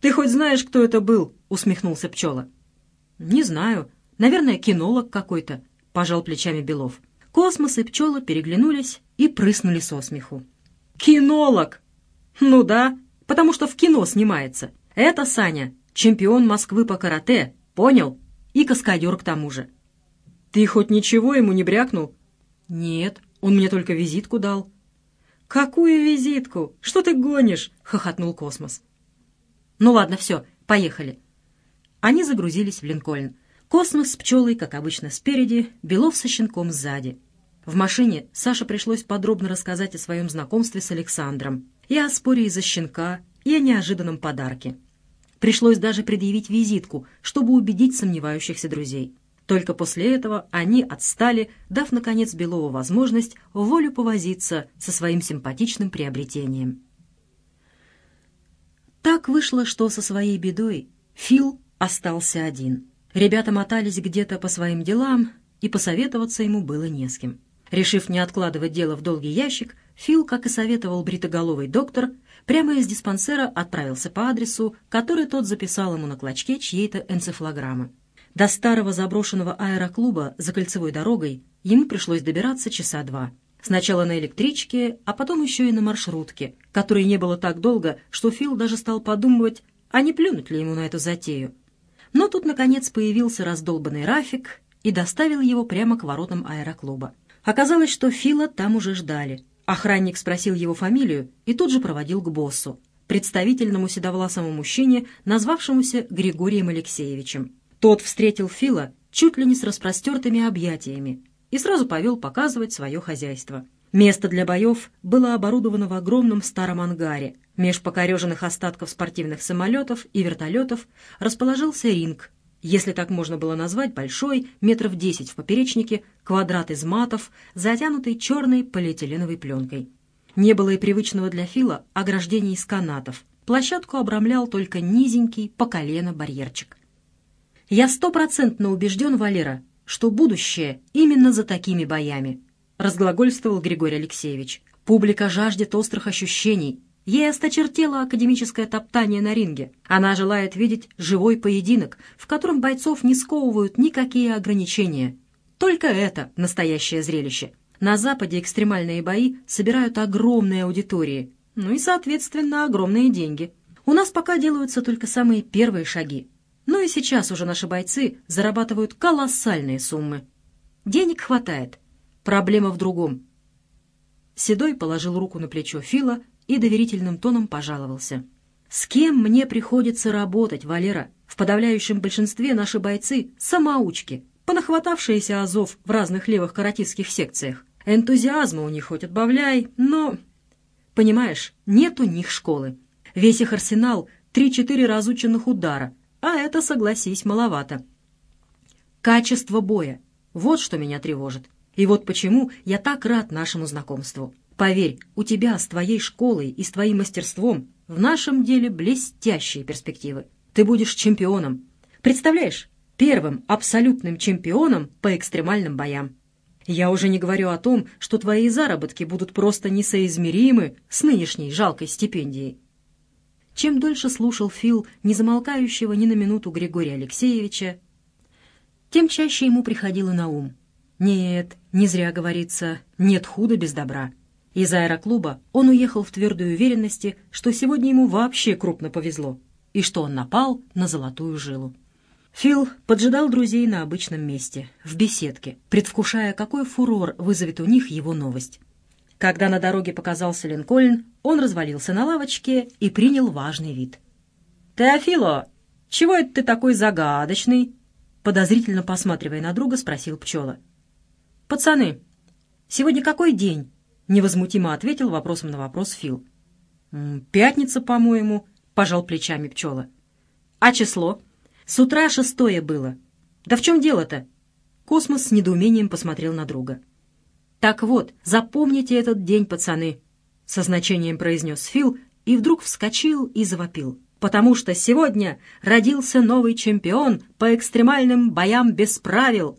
«Ты хоть знаешь, кто это был?» — усмехнулся Пчела. «Не знаю. Наверное, кинолог какой-то», — пожал плечами Белов. Космос и Пчела переглянулись и прыснули со смеху. «Кинолог!» «Ну да, потому что в кино снимается. Это, Саня, чемпион Москвы по карате, понял? И каскадер к тому же». «Ты хоть ничего ему не брякнул?» «Нет, он мне только визитку дал». «Какую визитку? Что ты гонишь?» — хохотнул Космос. «Ну ладно, все, поехали». Они загрузились в Линкольн. Космос с пчелой, как обычно, спереди, Белов со щенком сзади. В машине Саше пришлось подробно рассказать о своем знакомстве с Александром, и о споре из-за щенка, и о неожиданном подарке. Пришлось даже предъявить визитку, чтобы убедить сомневающихся друзей. Только после этого они отстали, дав, наконец, Белову возможность вволю повозиться со своим симпатичным приобретением. Так вышло, что со своей бедой Фил остался один. Ребята мотались где-то по своим делам, и посоветоваться ему было не с кем. Решив не откладывать дело в долгий ящик, Фил, как и советовал бритоголовый доктор, прямо из диспансера отправился по адресу, который тот записал ему на клочке чьей-то энцефалограммы. До старого заброшенного аэроклуба за кольцевой дорогой ему пришлось добираться часа два. Сначала на электричке, а потом еще и на маршрутке, которой не было так долго, что Фил даже стал подумывать, а не плюнуть ли ему на эту затею. Но тут, наконец, появился раздолбанный Рафик и доставил его прямо к воротам аэроклуба. Оказалось, что Фила там уже ждали. Охранник спросил его фамилию и тут же проводил к боссу, представительному седовласому мужчине, назвавшемуся Григорием Алексеевичем. Тот встретил Фила чуть ли не с распростертыми объятиями и сразу повел показывать свое хозяйство. Место для боев было оборудовано в огромном старом ангаре. Меж покореженных остатков спортивных самолетов и вертолетов расположился ринг, если так можно было назвать большой, метров десять в поперечнике, квадрат из матов, затянутый черной полиэтиленовой пленкой. Не было и привычного для Фила ограждения из канатов. Площадку обрамлял только низенький по колено барьерчик. «Я стопроцентно убежден, Валера, что будущее именно за такими боями», разглагольствовал Григорий Алексеевич. «Публика жаждет острых ощущений. Ей осточертело академическое топтание на ринге. Она желает видеть живой поединок, в котором бойцов не сковывают никакие ограничения. Только это настоящее зрелище. На Западе экстремальные бои собирают огромные аудитории, ну и, соответственно, огромные деньги. У нас пока делаются только самые первые шаги. Но и сейчас уже наши бойцы зарабатывают колоссальные суммы. Денег хватает. Проблема в другом. Седой положил руку на плечо Фила и доверительным тоном пожаловался. «С кем мне приходится работать, Валера? В подавляющем большинстве наши бойцы — самоучки, понахватавшиеся азов в разных левых каратистских секциях. Энтузиазма у них хоть отбавляй, но... Понимаешь, нет у них школы. Весь их арсенал — три-четыре разученных удара, а это, согласись, маловато. Качество боя — вот что меня тревожит. И вот почему я так рад нашему знакомству. Поверь, у тебя с твоей школой и с твоим мастерством в нашем деле блестящие перспективы. Ты будешь чемпионом. Представляешь, первым абсолютным чемпионом по экстремальным боям. Я уже не говорю о том, что твои заработки будут просто несоизмеримы с нынешней жалкой стипендией. Чем дольше слушал Фил незамолкающего ни на минуту Григория Алексеевича, тем чаще ему приходило на ум. Нет, не зря говорится, нет худа без добра. Из аэроклуба он уехал в твердой уверенности, что сегодня ему вообще крупно повезло, и что он напал на золотую жилу. Фил поджидал друзей на обычном месте, в беседке, предвкушая, какой фурор вызовет у них его новость. Когда на дороге показался Линкольн, он развалился на лавочке и принял важный вид. «Теофило, чего это ты такой загадочный?» Подозрительно посматривая на друга, спросил пчела. «Пацаны, сегодня какой день?» Невозмутимо ответил вопросом на вопрос Фил. «Пятница, по-моему», — пожал плечами пчела. «А число?» «С утра шестое было». «Да в чем дело-то?» Космос с недоумением посмотрел на друга. «Так вот, запомните этот день, пацаны», — со значением произнес Фил и вдруг вскочил и завопил. «Потому что сегодня родился новый чемпион по экстремальным боям без правил».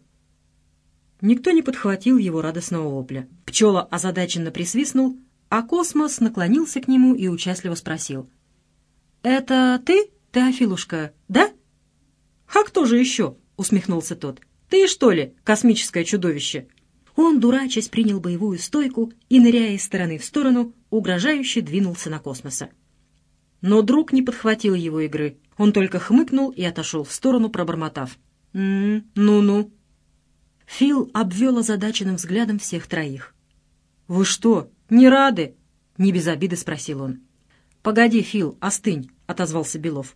Никто не подхватил его радостного вопля. Пчела озадаченно присвистнул, а космос наклонился к нему и участливо спросил. «Это ты, Теофилушка, да?» «А кто же еще?» — усмехнулся тот. «Ты, что ли, космическое чудовище?» Он, дурачась, принял боевую стойку и, ныряя из стороны в сторону, угрожающе двинулся на космоса. Но друг не подхватил его игры. Он только хмыкнул и отошел в сторону, пробормотав. «М-м, ну-ну». Фил обвел озадаченным взглядом всех троих. «Вы что, не рады?» — не без обиды спросил он. «Погоди, Фил, остынь», — отозвался Белов.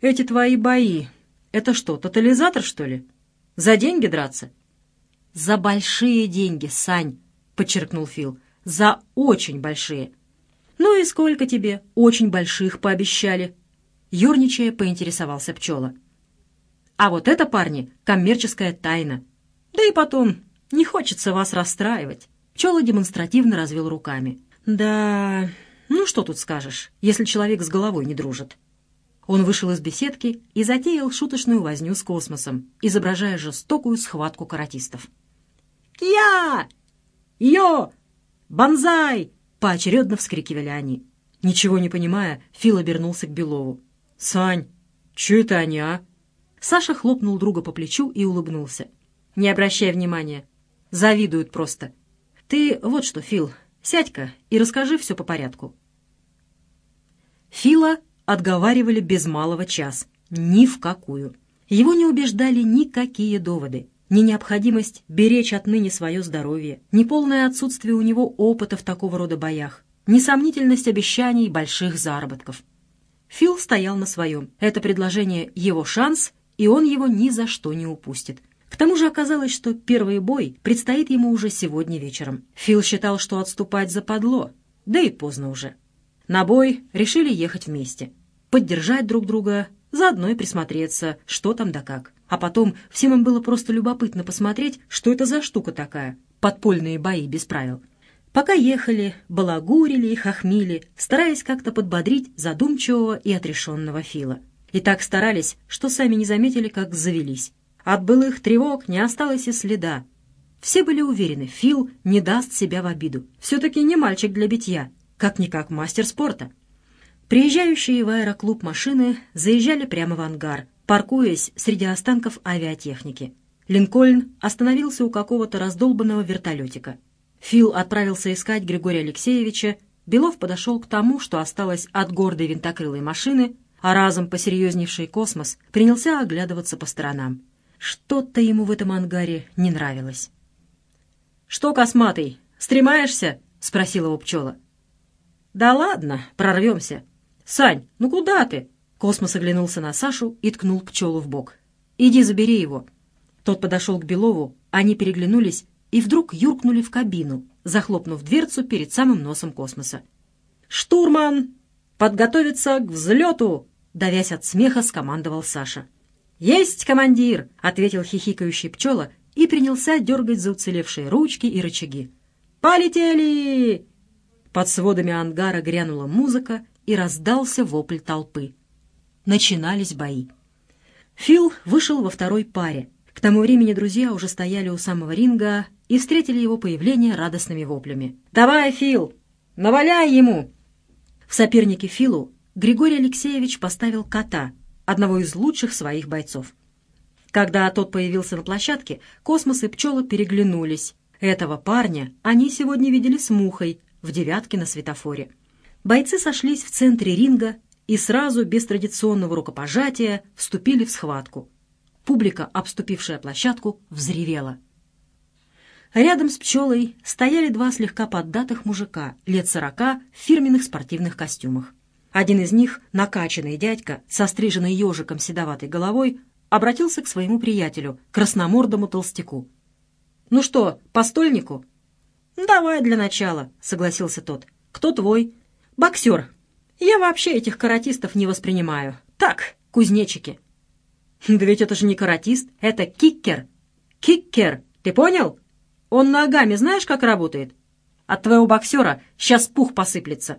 «Эти твои бои, это что, тотализатор, что ли? За деньги драться?» «За большие деньги, Сань», — подчеркнул Фил. «За очень большие». «Ну и сколько тебе очень больших пообещали?» Ёрничая, поинтересовался пчела. «А вот это, парни, коммерческая тайна. Да и потом, не хочется вас расстраивать». Пчела демонстративно развел руками. «Да, ну что тут скажешь, если человек с головой не дружит?» Он вышел из беседки и затеял шуточную возню с космосом, изображая жестокую схватку каратистов. «Кья! Йо! Бонзай!» — поочередно вскрикивали они. Ничего не понимая, Фил обернулся к Белову. «Сань, че это они, а?» Саша хлопнул друга по плечу и улыбнулся. «Не обращай внимания. Завидуют просто. Ты вот что, Фил, сядь-ка и расскажи все по порядку». Фила отговаривали без малого час. Ни в какую. Его не убеждали никакие доводы. Ни необходимость беречь отныне свое здоровье, ни полное отсутствие у него опыта в такого рода боях, ни сомнительность обещаний больших заработков. Фил стоял на своем. Это предложение — его шанс, и он его ни за что не упустит. К тому же оказалось, что первый бой предстоит ему уже сегодня вечером. Фил считал, что отступать западло, да и поздно уже. На бой решили ехать вместе, поддержать друг друга, заодно и присмотреться, что там да как. А потом всем им было просто любопытно посмотреть, что это за штука такая, подпольные бои без правил. Пока ехали, балагурили и хохмили, стараясь как-то подбодрить задумчивого и отрешенного Фила. И так старались, что сами не заметили, как завелись. От былых тревог не осталось и следа. Все были уверены, Фил не даст себя в обиду. Все-таки не мальчик для битья, как-никак мастер спорта. Приезжающие в аэроклуб машины заезжали прямо в ангар, паркуясь среди останков авиатехники. Линкольн остановился у какого-то раздолбанного вертолетика. Фил отправился искать Григория Алексеевича, Белов подошел к тому, что осталось от гордой винтокрылой машины, а разом посерьезневший космос принялся оглядываться по сторонам. Что-то ему в этом ангаре не нравилось. «Что, косматый, стремаешься?» — спросил его пчела. «Да ладно, прорвемся». «Сань, ну куда ты?» Космос оглянулся на Сашу и ткнул пчелу в бок. «Иди забери его». Тот подошел к Белову, они переглянулись и вдруг юркнули в кабину, захлопнув дверцу перед самым носом космоса. «Штурман! Подготовиться к взлету!» Давясь от смеха, скомандовал Саша. «Есть, командир!» — ответил хихикающий пчела и принялся дергать за уцелевшие ручки и рычаги. «Полетели!» Под сводами ангара грянула музыка и раздался вопль толпы. Начинались бои. Фил вышел во второй паре. К тому времени друзья уже стояли у самого ринга и встретили его появление радостными воплями. «Давай, Фил! Наваляй ему!» В сопернике Филу Григорий Алексеевич поставил кота, одного из лучших своих бойцов. Когда тот появился на площадке, космос и пчелы переглянулись. Этого парня они сегодня видели с мухой, в девятке на светофоре. Бойцы сошлись в центре ринга и сразу, без традиционного рукопожатия, вступили в схватку. Публика, обступившая площадку, взревела. Рядом с пчелой стояли два слегка поддатых мужика, лет сорока, в фирменных спортивных костюмах. Один из них, накачанный дядька, со стриженной ежиком седоватой головой, обратился к своему приятелю, красномордому толстяку. «Ну что, по стольнику?» «Давай для начала», — согласился тот. «Кто твой?» «Боксер. Я вообще этих каратистов не воспринимаю. Так, кузнечики». «Да ведь это же не каратист, это киккер. Киккер, ты понял? Он ногами знаешь, как работает? От твоего боксера сейчас пух посыплется».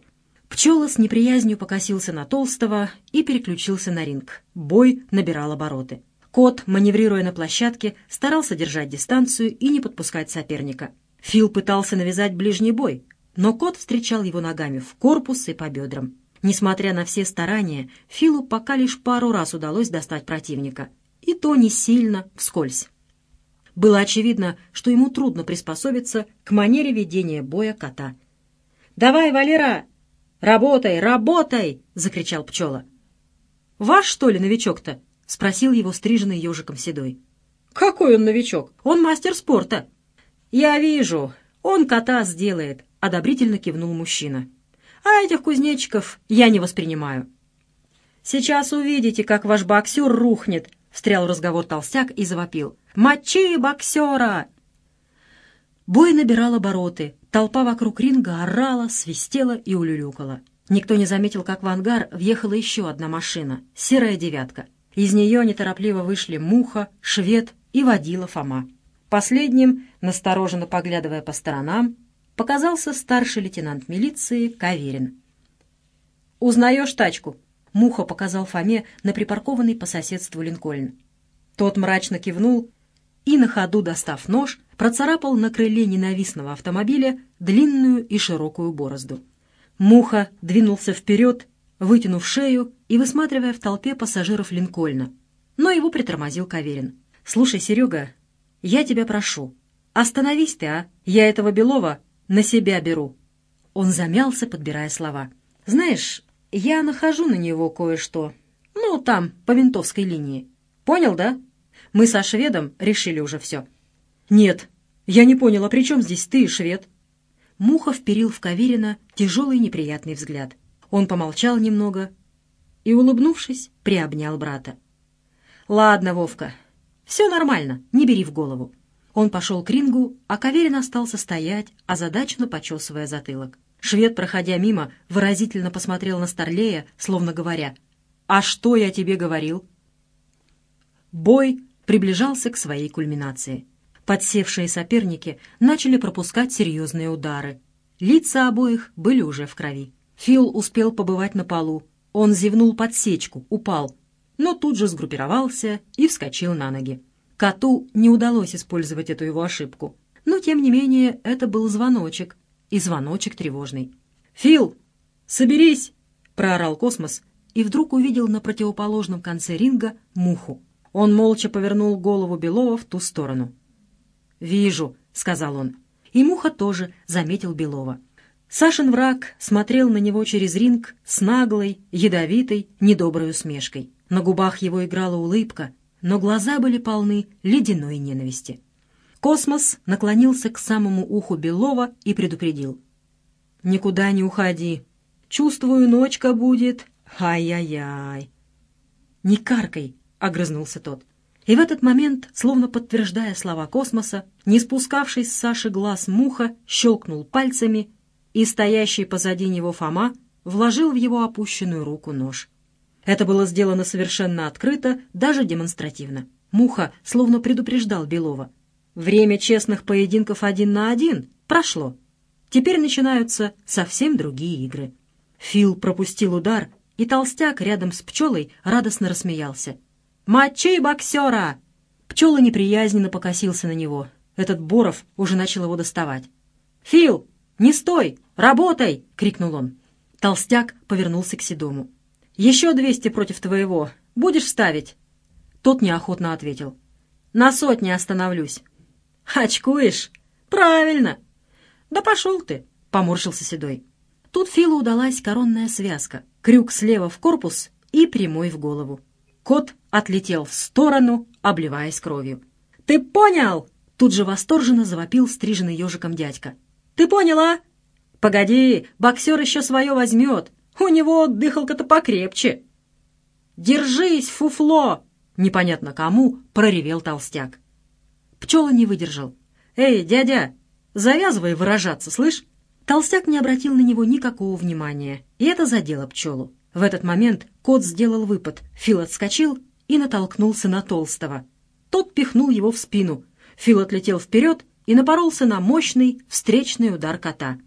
Пчела с неприязнью покосился на Толстого и переключился на ринг. Бой набирал обороты. Кот, маневрируя на площадке, старался держать дистанцию и не подпускать соперника. Фил пытался навязать ближний бой, но кот встречал его ногами в корпус и по бедрам. Несмотря на все старания, Филу пока лишь пару раз удалось достать противника. И то не сильно, вскользь. Было очевидно, что ему трудно приспособиться к манере ведения боя кота. «Давай, Валера! Работай, работай!» — закричал пчела. «Ваш, что ли, новичок-то?» — спросил его стриженный ежиком седой. «Какой он новичок? Он мастер спорта». «Я вижу, он кота сделает», — одобрительно кивнул мужчина. «А этих кузнечиков я не воспринимаю». «Сейчас увидите, как ваш боксер рухнет», — встрял разговор толстяк и завопил. «Мочи боксера!» Бой набирал обороты. Толпа вокруг ринга орала, свистела и улюлюкала. Никто не заметил, как в ангар въехала еще одна машина — серая девятка. Из нее неторопливо вышли Муха, Швед и водила Фома. Последним, настороженно поглядывая по сторонам, показался старший лейтенант милиции Каверин. «Узнаешь тачку?» — Муха показал Фоме на припаркованный по соседству Линкольн. Тот мрачно кивнул и, на ходу достав нож, процарапал на крыле ненавистного автомобиля длинную и широкую борозду. Муха двинулся вперед, вытянув шею и высматривая в толпе пассажиров Линкольна. Но его притормозил Каверин. «Слушай, Серега, я тебя прошу, остановись ты, а? Я этого Белова на себя беру». Он замялся, подбирая слова. «Знаешь, я нахожу на него кое-что. Ну, там, по винтовской линии. Понял, да? Мы со шведом решили уже все». «Нет, я не понял, а при чем здесь ты швед?» Муха вперил в Каверина тяжелый неприятный взгляд. Он помолчал немного и, улыбнувшись, приобнял брата. «Ладно, Вовка, все нормально, не бери в голову». Он пошел к рингу, а Каверин остался стоять, озадаченно почесывая затылок. Швед, проходя мимо, выразительно посмотрел на Старлея, словно говоря, «А что я тебе говорил?» Бой приближался к своей кульминации. Подсевшие соперники начали пропускать серьезные удары. Лица обоих были уже в крови. Фил успел побывать на полу. Он зевнул подсечку, упал, но тут же сгруппировался и вскочил на ноги. Коту не удалось использовать эту его ошибку. Но, тем не менее, это был звоночек, и звоночек тревожный. «Фил, соберись!» — проорал космос, и вдруг увидел на противоположном конце ринга муху. Он молча повернул голову Белова в ту сторону. «Вижу», — сказал он. И Муха тоже заметил Белова. Сашин враг смотрел на него через ринг с наглой, ядовитой, недоброй усмешкой. На губах его играла улыбка, но глаза были полны ледяной ненависти. Космос наклонился к самому уху Белова и предупредил. «Никуда не уходи. Чувствую, ночка будет. Ай-яй-яй». «Не каркай», — огрызнулся тот. И в этот момент, словно подтверждая слова космоса, не спускавший с Саши глаз муха, щелкнул пальцами, и стоящий позади него Фома вложил в его опущенную руку нож. Это было сделано совершенно открыто, даже демонстративно. Муха словно предупреждал Белова. Время честных поединков один на один прошло. Теперь начинаются совсем другие игры. Фил пропустил удар, и толстяк рядом с пчелой радостно рассмеялся. «Мочи боксера!» Пчела неприязненно покосился на него. Этот Боров уже начал его доставать. «Фил, не стой! Работай!» — крикнул он. Толстяк повернулся к Седому. «Еще двести против твоего. Будешь ставить?» Тот неохотно ответил. «На сотне остановлюсь». «Очкуешь? Правильно!» «Да пошел ты!» — поморщился Седой. Тут Филу удалась коронная связка. Крюк слева в корпус и прямой в голову. Кот отлетел в сторону, обливаясь кровью. «Ты понял?» — тут же восторженно завопил стриженный ежиком дядька. «Ты поняла?» «Погоди, боксер еще свое возьмет. У него дыхалка-то покрепче». «Держись, фуфло!» — непонятно кому проревел толстяк. Пчела не выдержал. «Эй, дядя, завязывай выражаться, слышь?» Толстяк не обратил на него никакого внимания, и это задело пчелу. В этот момент кот сделал выпад. Фил отскочил и натолкнулся на Толстого. Тот пихнул его в спину. Фил отлетел вперед и напоролся на мощный встречный удар кота.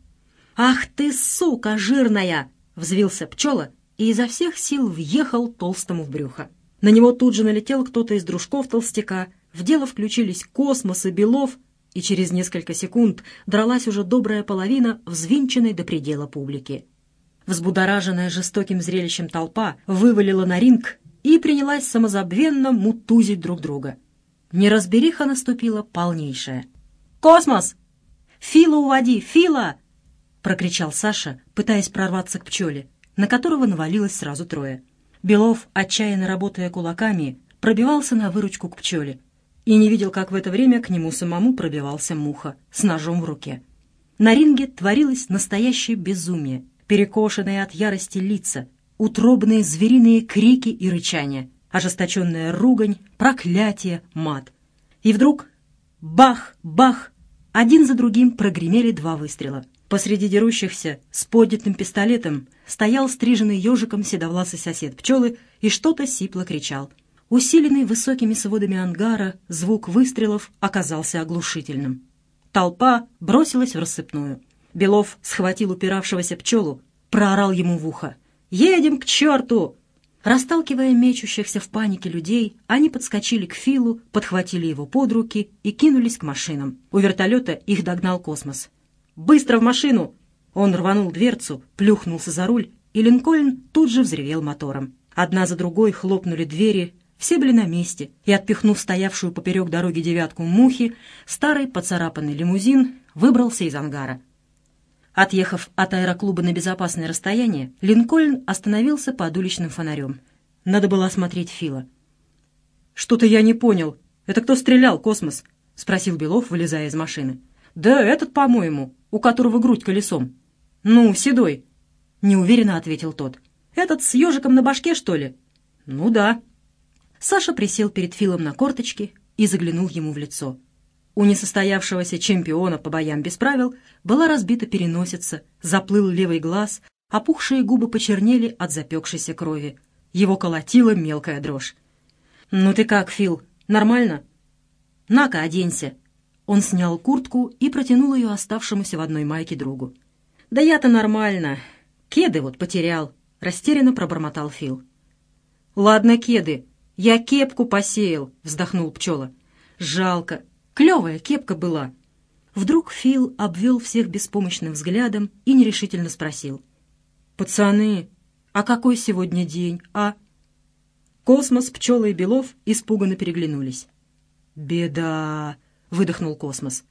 «Ах ты, сука жирная!» — взвился пчела и изо всех сил въехал толстому в брюхо. На него тут же налетел кто-то из дружков толстяка, в дело включились космос и Белов, и через несколько секунд дралась уже добрая половина взвинченной до предела публики. Взбудораженная жестоким зрелищем толпа вывалила на ринг и принялась самозабвенно мутузить друг друга. Неразбериха наступила полнейшая. «Космос! Фила уводи! Фила!» — прокричал Саша, пытаясь прорваться к пчеле, на которого навалилось сразу трое. Белов, отчаянно работая кулаками, пробивался на выручку к пчеле и не видел, как в это время к нему самому пробивался муха с ножом в руке. На ринге творилось настоящее безумие, перекошенные от ярости лица, утробные звериные крики и рычания, ожесточенная ругань, проклятие, мат. И вдруг бах, бах, один за другим прогремели два выстрела. Посреди дерущихся с поднятым пистолетом стоял стриженный ежиком седовласый сосед пчелы и что-то сипло кричал. Усиленный высокими сводами ангара, звук выстрелов оказался оглушительным. Толпа бросилась в рассыпную. Белов схватил упиравшегося пчелу, проорал ему в ухо. «Едем к черту!» Расталкивая мечущихся в панике людей, они подскочили к Филу, подхватили его под руки и кинулись к машинам. У вертолета их догнал космос. «Быстро в машину!» Он рванул дверцу, плюхнулся за руль, и Линкольн тут же взревел мотором. Одна за другой хлопнули двери, все были на месте, и, отпихнув стоявшую поперек дороги девятку мухи, старый поцарапанный лимузин выбрался из ангара. Отъехав от аэроклуба на безопасное расстояние, Линкольн остановился под уличным фонарем. Надо было осмотреть Фила. «Что-то я не понял. Это кто стрелял, Космос?» — спросил Белов, вылезая из машины. «Да этот, по-моему, у которого грудь колесом». «Ну, седой», — неуверенно ответил тот. «Этот с ежиком на башке, что ли?» «Ну да». Саша присел перед Филом на корточки и заглянул ему в лицо. У несостоявшегося чемпиона по боям без правил была разбита переносица, заплыл левый глаз, опухшие губы почернели от запекшейся крови. Его колотила мелкая дрожь. «Ну ты как, Фил, нормально?» «На-ка, оденься». Он снял куртку и протянул ее оставшемуся в одной майке другу. «Да я-то нормально. Кеды вот потерял», — растерянно пробормотал Фил. «Ладно, кеды. Я кепку посеял», — вздохнул пчела. «Жалко. Клевая кепка была. Вдруг Фил обвел всех беспомощным взглядом и нерешительно спросил. «Пацаны, а какой сегодня день, а?» Космос, Пчела и Белов испуганно переглянулись. «Беда!» — выдохнул Космос.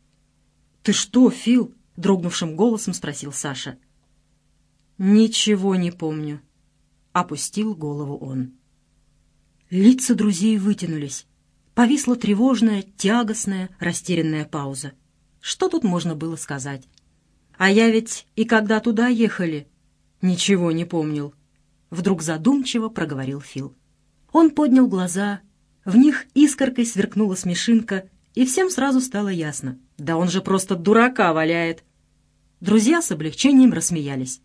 «Ты что, Фил?» — дрогнувшим голосом спросил Саша. «Ничего не помню», — опустил голову он. Лица друзей вытянулись. Повисла тревожная, тягостная, растерянная пауза. Что тут можно было сказать? А я ведь и когда туда ехали, ничего не помнил. Вдруг задумчиво проговорил Фил. Он поднял глаза, в них искоркой сверкнула смешинка, и всем сразу стало ясно. Да он же просто дурака валяет. Друзья с облегчением рассмеялись.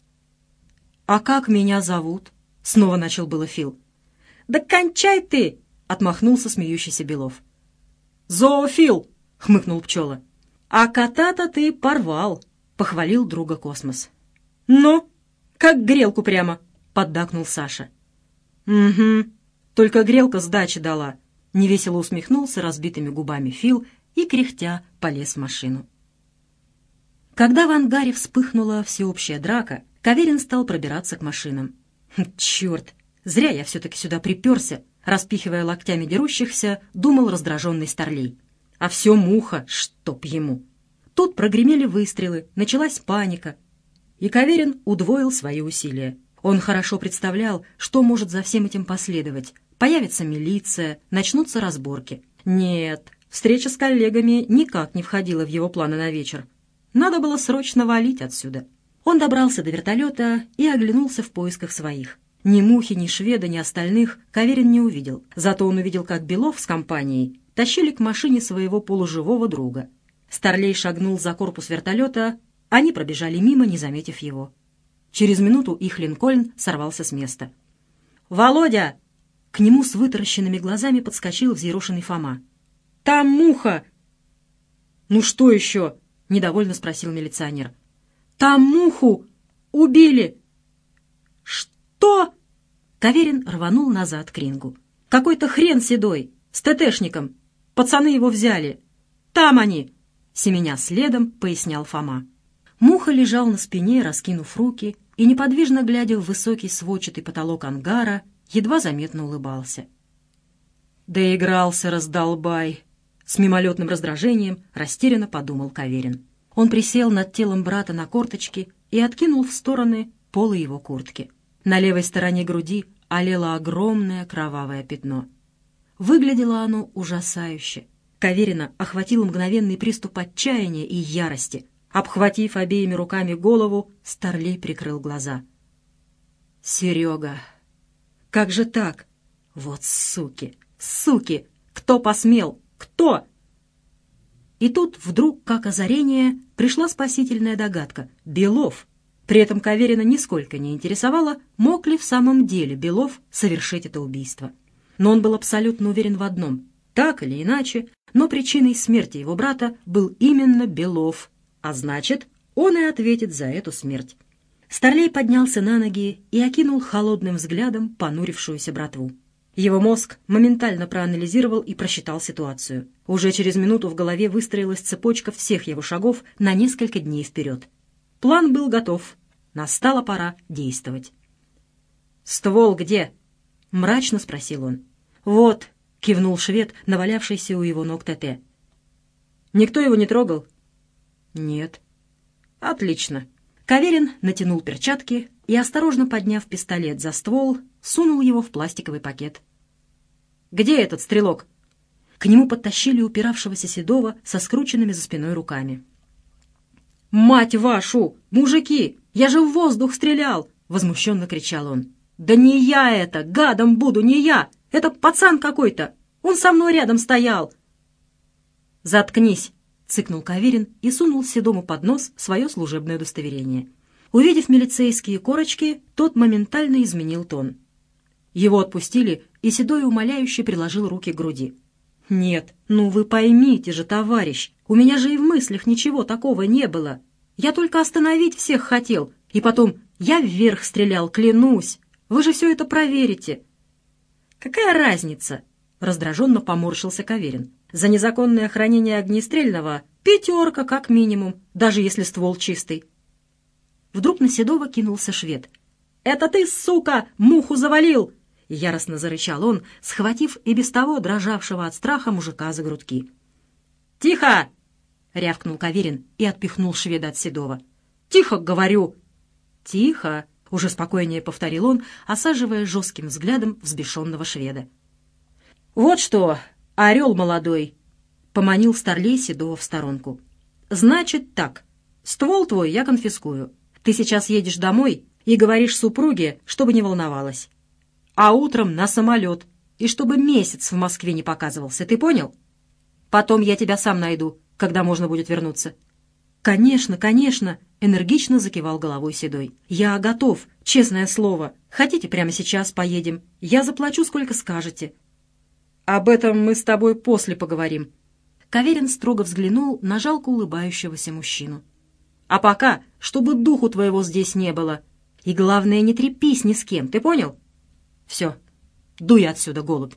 «А как меня зовут?» — снова начал было Фил. «Да кончай ты!» — отмахнулся смеющийся Белов. «Зоофил!» — хмыкнул пчела. «А кота-то ты порвал!» — похвалил друга Космос. «Ну, как грелку прямо!» — поддакнул Саша. «Угу, только грелка сдачи дала!» — невесело усмехнулся разбитыми губами Фил и, кряхтя, полез в машину. Когда в ангаре вспыхнула всеобщая драка, Каверин стал пробираться к машинам. «Черт! Зря я все-таки сюда приперся!» распихивая локтями дерущихся, думал раздраженный старлей. А все муха, чтоб ему. Тут прогремели выстрелы, началась паника. И Каверин удвоил свои усилия. Он хорошо представлял, что может за всем этим последовать. Появится милиция, начнутся разборки. Нет, встреча с коллегами никак не входила в его планы на вечер. Надо было срочно валить отсюда. Он добрался до вертолета и оглянулся в поисках своих. Ни мухи, ни шведа, ни остальных Каверин не увидел. Зато он увидел, как Белов с компанией тащили к машине своего полуживого друга. Старлей шагнул за корпус вертолета, они пробежали мимо, не заметив его. Через минуту их Линкольн сорвался с места. «Володя!» К нему с вытаращенными глазами подскочил взъерошенный Фома. «Там муха!» «Ну что еще?» — недовольно спросил милиционер. «Там муху! Убили!» «Что?» Каверин рванул назад к рингу. «Какой-то хрен седой, с ТТшником. Пацаны его взяли. Там они!» Семеня следом, пояснял Фома. Муха лежал на спине, раскинув руки, и, неподвижно глядя в высокий сводчатый потолок ангара, едва заметно улыбался. «Доигрался, раздолбай!» С мимолетным раздражением растерянно подумал Каверин. Он присел над телом брата на корточки и откинул в стороны полы его куртки. На левой стороне груди олело огромное кровавое пятно. Выглядело оно ужасающе. Каверина охватил мгновенный приступ отчаяния и ярости. Обхватив обеими руками голову, Старлей прикрыл глаза. «Серега! Как же так? Вот суки! Суки! Кто посмел? Кто?» И тут вдруг, как озарение, пришла спасительная догадка. Белов. При этом Каверина нисколько не интересовала, мог ли в самом деле Белов совершить это убийство. Но он был абсолютно уверен в одном. Так или иначе, но причиной смерти его брата был именно Белов, а значит, он и ответит за эту смерть. Старлей поднялся на ноги и окинул холодным взглядом понурившуюся братву. Его мозг моментально проанализировал и просчитал ситуацию. Уже через минуту в голове выстроилась цепочка всех его шагов на несколько дней вперед. План был готов. Настала пора действовать. «Ствол где?» — мрачно спросил он. «Вот», — кивнул швед, навалявшийся у его ног ТТ. «Никто его не трогал?» «Нет». «Отлично». Каверин натянул перчатки и, осторожно подняв пистолет за ствол, сунул его в пластиковый пакет. «Где этот стрелок?» К нему подтащили упиравшегося Седова со скрученными за спиной руками. «Мать вашу! Мужики! Я же в воздух стрелял!» — возмущенно кричал он. «Да не я это! Гадом буду, не я! Это пацан какой-то! Он со мной рядом стоял!» «Заткнись!» — цыкнул Каверин и сунул Седому под нос свое служебное удостоверение. Увидев милицейские корочки, тот моментально изменил тон. Его отпустили, и Седой умоляюще приложил руки к груди. «Нет, ну вы поймите же, товарищ, у меня же и в мыслях ничего такого не было. Я только остановить всех хотел, и потом я вверх стрелял, клянусь. Вы же все это проверите». «Какая разница?» — раздраженно поморщился Каверин. «За незаконное хранение огнестрельного пятерка как минимум, даже если ствол чистый». Вдруг на Седова кинулся швед. «Это ты, сука, муху завалил!» — яростно зарычал он, схватив и без того дрожавшего от страха мужика за грудки. «Тихо!» — рявкнул Каверин и отпихнул шведа от Седова. «Тихо, говорю!» «Тихо!» — уже спокойнее повторил он, осаживая жестким взглядом взбешенного шведа. «Вот что, орел молодой!» — поманил Старлей Седова в сторонку. «Значит так, ствол твой я конфискую. Ты сейчас едешь домой и говоришь супруге, чтобы не волновалась а утром на самолет, и чтобы месяц в Москве не показывался, ты понял? Потом я тебя сам найду, когда можно будет вернуться». «Конечно, конечно!» — энергично закивал головой Седой. «Я готов, честное слово. Хотите, прямо сейчас поедем? Я заплачу, сколько скажете». «Об этом мы с тобой после поговорим». Каверин строго взглянул на жалко улыбающегося мужчину. «А пока, чтобы духу твоего здесь не было. И главное, не трепись ни с кем, ты понял?» Все, дуй отсюда, голубь.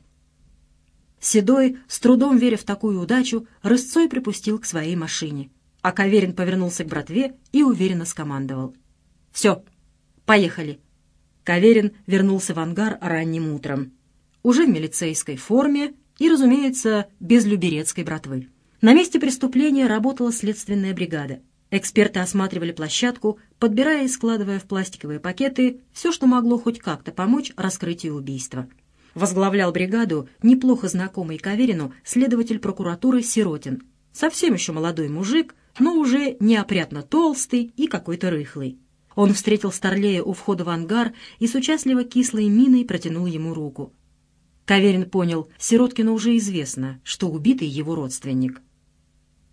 Седой, с трудом веря в такую удачу, рысцой припустил к своей машине, а Каверин повернулся к братве и уверенно скомандовал. «Все, поехали». Каверин вернулся в ангар ранним утром, уже в милицейской форме и, разумеется, без люберецкой братвы. На месте преступления работала следственная бригада. Эксперты осматривали площадку, подбирая и складывая в пластиковые пакеты все, что могло хоть как-то помочь раскрытию убийства. Возглавлял бригаду неплохо знакомый Каверину следователь прокуратуры Сиротин. Совсем еще молодой мужик, но уже неопрятно толстый и какой-то рыхлый. Он встретил Старлея у входа в ангар и с участливо кислой миной протянул ему руку. Каверин понял, Сироткину уже известно, что убитый его родственник.